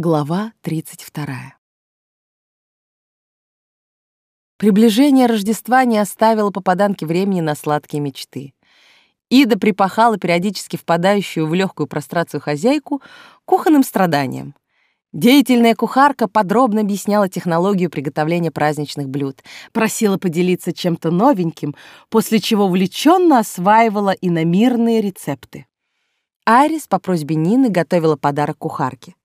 Глава 32. Приближение Рождества не оставило попаданке времени на сладкие мечты. Ида припахала периодически впадающую в легкую прострацию хозяйку кухонным страданием. Деятельная кухарка подробно объясняла технологию приготовления праздничных блюд, просила поделиться чем-то новеньким, после чего увлеченно осваивала иномирные рецепты. Айрис по просьбе Нины готовила подарок кухарке.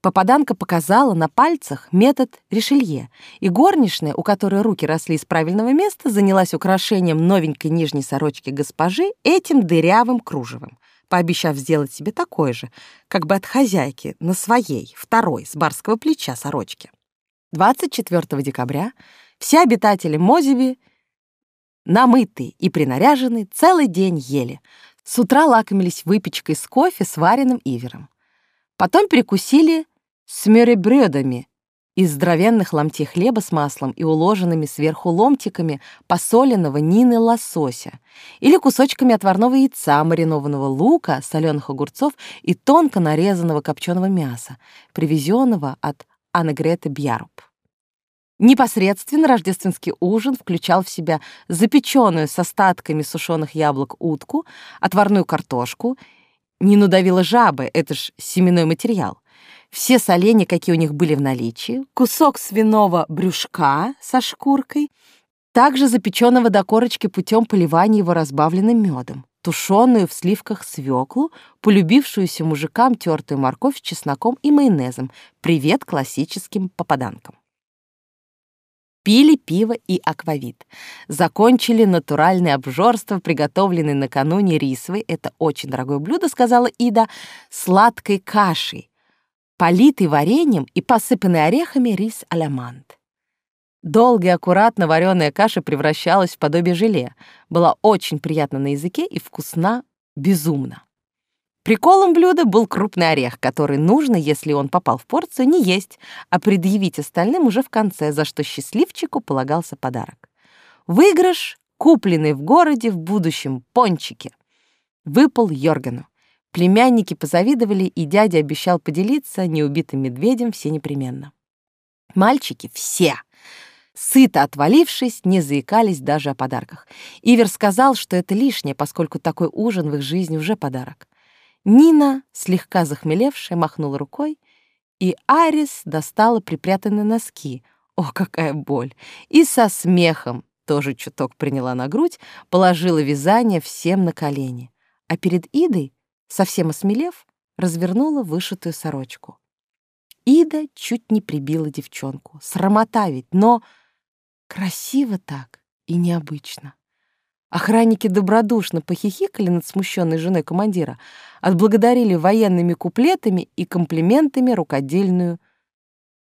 Попаданка показала на пальцах метод решелье, и горничная, у которой руки росли из правильного места, занялась украшением новенькой нижней сорочки госпожи этим дырявым кружевом, пообещав сделать себе такое же, как бы от хозяйки, на своей, второй, с барского плеча сорочки. 24 декабря все обитатели Мозеби, намытые и принаряженные, целый день ели. С утра лакомились выпечкой с кофе с вареным ивером. Потом перекусили смёребрёдами из здоровенных ломтей хлеба с маслом и уложенными сверху ломтиками посоленного Нины лосося или кусочками отварного яйца, маринованного лука, соленых огурцов и тонко нарезанного копченого мяса, привезенного от Аннегреты Бьяруб. Непосредственно рождественский ужин включал в себя запеченную с остатками сушеных яблок утку, отварную картошку Нину давила жабы, это ж семенной материал. Все соленья, какие у них были в наличии, кусок свиного брюшка со шкуркой, также запеченного до корочки путем поливания его разбавленным медом, тушеную в сливках свеклу, полюбившуюся мужикам тертую морковь с чесноком и майонезом. Привет классическим попаданкам пили пиво и аквавит. Закончили натуральное обжорство, приготовленное накануне рисовой, это очень дорогое блюдо, сказала Ида, сладкой кашей, политый вареньем и посыпанный орехами рис алямант. Долго аккуратно вареная каша превращалась в подобие желе, была очень приятна на языке и вкусна безумно. Приколом блюда был крупный орех, который нужно, если он попал в порцию, не есть, а предъявить остальным уже в конце, за что счастливчику полагался подарок. Выигрыш, купленный в городе в будущем пончике, выпал Йоргану. Племянники позавидовали, и дядя обещал поделиться неубитым медведем все непременно. Мальчики все, сыто отвалившись, не заикались даже о подарках. Ивер сказал, что это лишнее, поскольку такой ужин в их жизни уже подарок. Нина, слегка захмелевшая, махнула рукой, и Арис достала припрятанные носки. О, какая боль! И со смехом, тоже чуток приняла на грудь, положила вязание всем на колени. А перед Идой, совсем осмелев, развернула вышитую сорочку. Ида чуть не прибила девчонку. Срамота ведь, но красиво так и необычно. Охранники добродушно похихикали над смущенной женой командира, отблагодарили военными куплетами и комплиментами рукодельную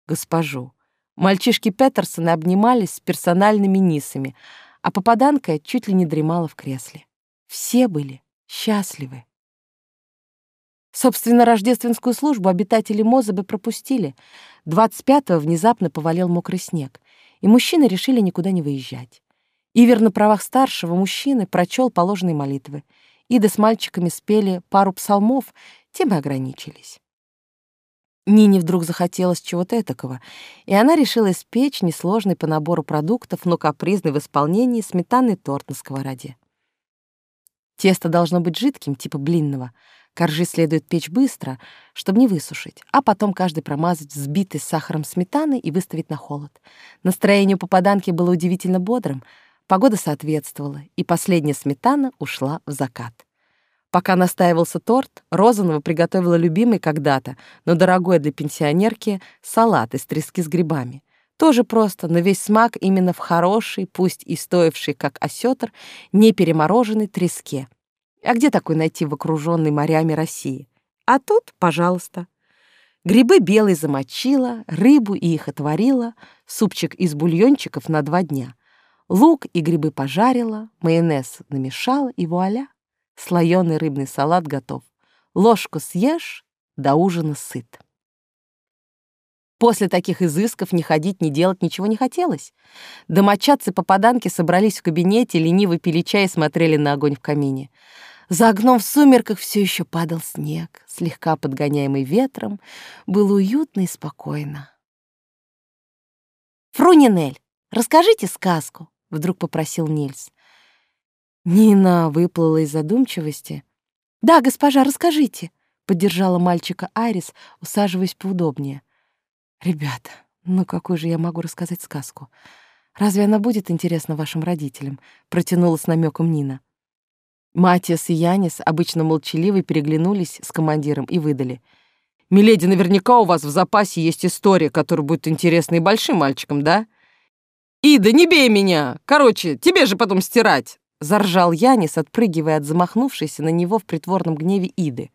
госпожу. Мальчишки Петерсона обнимались с персональными нисами, а попаданка чуть ли не дремала в кресле. Все были счастливы. Собственно, рождественскую службу обитатели Мозабы пропустили. 25-го внезапно повалил мокрый снег, и мужчины решили никуда не выезжать. Ивер на правах старшего мужчины прочел положенные молитвы. Ида с мальчиками спели пару псалмов, тем и ограничились. Нине вдруг захотелось чего-то этакого, и она решила испечь несложный по набору продуктов, но капризный в исполнении сметанный торт на сковороде. Тесто должно быть жидким, типа блинного. Коржи следует печь быстро, чтобы не высушить, а потом каждый промазать взбитый с сахаром сметаны и выставить на холод. Настроение у попаданки было удивительно бодрым — Погода соответствовала, и последняя сметана ушла в закат. Пока настаивался торт, Розанова приготовила любимый когда-то, но дорогой для пенсионерки, салат из трески с грибами. Тоже просто, но весь смак именно в хорошей, пусть и стоившей, как осетр, не перемороженной треске. А где такой найти в окруженной морями России? А тут, пожалуйста. Грибы белые замочила, рыбу и их отварила, супчик из бульончиков на два дня — Лук и грибы пожарила, майонез намешала, и вуаля, слоеный рыбный салат готов. Ложку съешь, до ужина сыт. После таких изысков не ходить, не делать ничего не хотелось. Домочадцы-попаданки собрались в кабинете, лениво пили чай и смотрели на огонь в камине. За окном в сумерках все еще падал снег, слегка подгоняемый ветром, было уютно и спокойно. «Фрунинель, расскажите сказку», — вдруг попросил Нильс. Нина выплыла из задумчивости. «Да, госпожа, расскажите», — поддержала мальчика Арис, усаживаясь поудобнее. «Ребята, ну какую же я могу рассказать сказку? Разве она будет интересна вашим родителям?» — протянула с намеком Нина. Матиас и Янис, обычно молчаливы, переглянулись с командиром и выдали. «Миледи, наверняка у вас в запасе есть история, которая будет интересна и большим мальчикам, да?» «Ида, не бей меня! Короче, тебе же потом стирать!» Заржал Янис, отпрыгивая от замахнувшейся на него в притворном гневе Иды.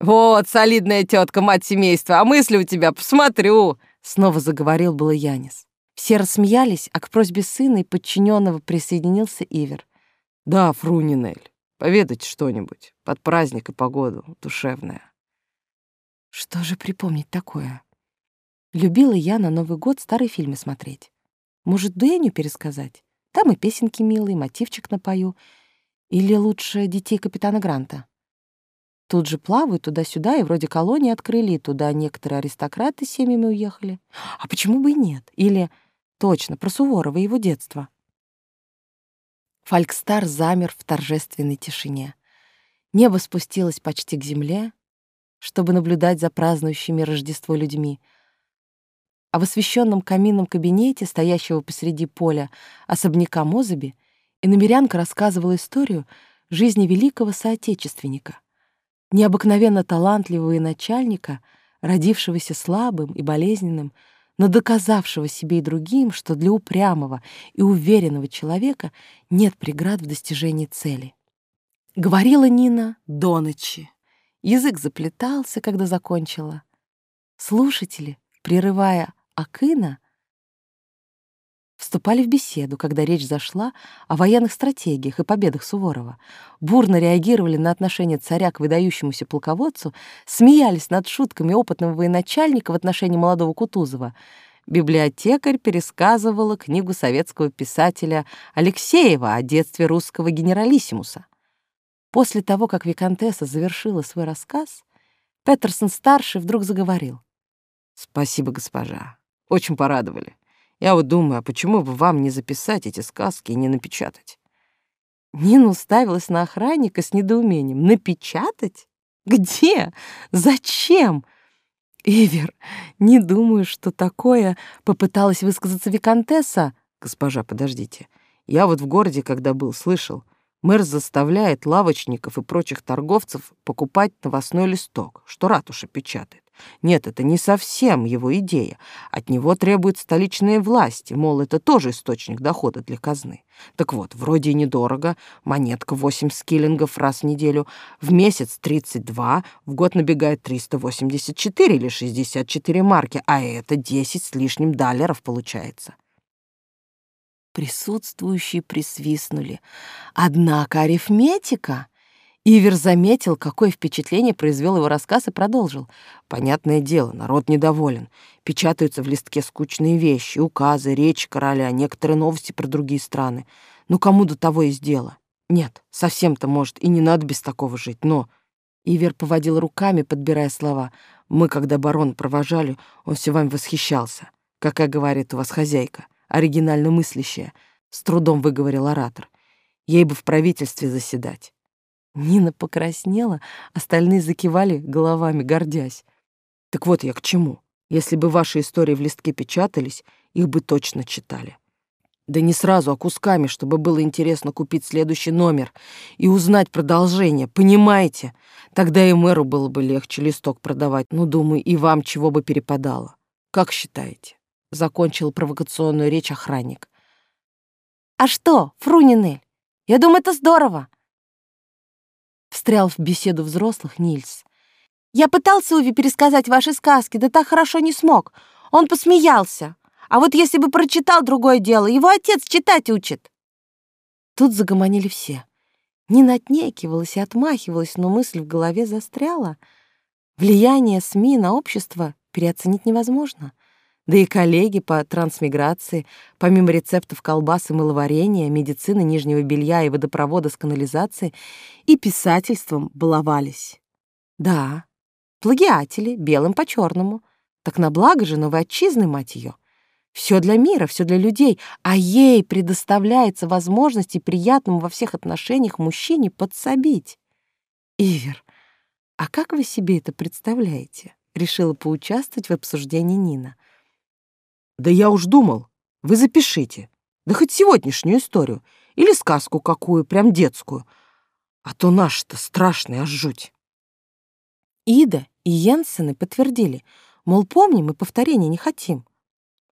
«Вот, солидная тетка, мать семейства, а мысли у тебя, посмотрю!» Снова заговорил было Янис. Все рассмеялись, а к просьбе сына и подчиненного присоединился Ивер. Да, Фрунинель, поведать что-нибудь под праздник и погоду душевная. Что же припомнить такое? Любила я на Новый год старые фильмы смотреть. Может, Дэню пересказать? Там и песенки милые, мотивчик напою. Или лучше детей капитана Гранта? Тут же плавают туда-сюда, и вроде колонии открыли, и туда некоторые аристократы с семьями уехали. А почему бы и нет? Или, точно, про Суворова и его детство. Фалькстар замер в торжественной тишине. Небо спустилось почти к земле, чтобы наблюдать за празднующими Рождество людьми. А в освещенном каминном кабинете, стоящего посреди поля особняка Мозаби, иномерянка рассказывала историю жизни великого соотечественника, необыкновенно талантливого начальника, родившегося слабым и болезненным, но доказавшего себе и другим, что для упрямого и уверенного человека нет преград в достижении цели. Говорила Нина до ночи. Язык заплетался, когда закончила. Слушатели, прерывая Акына, вступали в беседу, когда речь зашла о военных стратегиях и победах Суворова, бурно реагировали на отношение царя к выдающемуся полководцу, смеялись над шутками опытного военачальника в отношении молодого Кутузова. Библиотекарь пересказывала книгу советского писателя Алексеева о детстве русского генералиссимуса. После того, как Викантесса завершила свой рассказ, Петерсон-старший вдруг заговорил. «Спасибо, госпожа. Очень порадовали. Я вот думаю, а почему бы вам не записать эти сказки и не напечатать? Нина уставилась на охранника с недоумением. Напечатать? Где? Зачем? Ивер, не думаю, что такое попыталась высказаться виконтесса. Госпожа, подождите. Я вот в городе, когда был, слышал, мэр заставляет лавочников и прочих торговцев покупать новостной листок, что ратуша печатает. Нет, это не совсем его идея. От него требуют столичные власти, мол, это тоже источник дохода для казны. Так вот, вроде и недорого, монетка 8 скиллингов раз в неделю, в месяц 32, в год набегает 384 или 64 марки, а это 10 с лишним даллеров получается. Присутствующие присвистнули. Однако арифметика Ивер заметил, какое впечатление произвел его рассказ и продолжил. Понятное дело, народ недоволен. Печатаются в листке скучные вещи, указы, речи короля, некоторые новости про другие страны. Ну кому до того есть дело? Нет, совсем-то, может, и не надо без такого жить, но... Ивер поводил руками, подбирая слова. Мы, когда барон провожали, он все вами восхищался. Какая, говорит, у вас хозяйка, оригинально мыслящая. С трудом выговорил оратор. Ей бы в правительстве заседать. Нина покраснела, остальные закивали головами, гордясь. Так вот я к чему. Если бы ваши истории в листке печатались, их бы точно читали. Да не сразу, а кусками, чтобы было интересно купить следующий номер и узнать продолжение, понимаете? Тогда и мэру было бы легче листок продавать. Ну, думаю, и вам чего бы перепадало. Как считаете? Закончил провокационную речь охранник. А что, Фрунинель? Я думаю, это здорово. Встрял в беседу взрослых Нильс. «Я пытался Уве пересказать ваши сказки, да так хорошо не смог. Он посмеялся. А вот если бы прочитал другое дело, его отец читать учит». Тут загомонили все. Нина отнекивалась и отмахивалась, но мысль в голове застряла. Влияние СМИ на общество переоценить невозможно. Да и коллеги по трансмиграции, помимо рецептов колбас и мыловарения, медицины нижнего белья и водопровода с канализацией, и писательством баловались. Да, плагиатели, белым по черному. Так на благо же новой отчизны, мать ее. Все для мира, все для людей, а ей предоставляется возможность и приятному во всех отношениях мужчине подсобить. Ивер, а как вы себе это представляете? Решила поучаствовать в обсуждении Нина. Да я уж думал. Вы запишите. Да хоть сегодняшнюю историю. Или сказку какую, прям детскую. А то наш-то страшный, аж жуть. Ида и Йенсены подтвердили, мол, помним и повторения не хотим.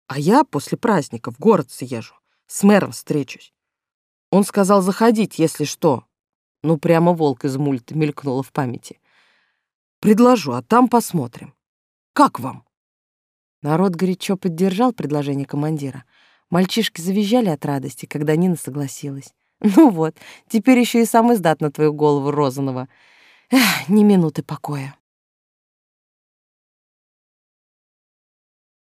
А я после праздника в город съезжу, с мэром встречусь. Он сказал заходить, если что. Ну, прямо волк из мульта мелькнуло в памяти. Предложу, а там посмотрим. Как вам? Народ горячо поддержал предложение командира. Мальчишки завизжали от радости, когда Нина согласилась. Ну вот, теперь еще и сам издат на твою голову Розанова. Эх, ни минуты покоя.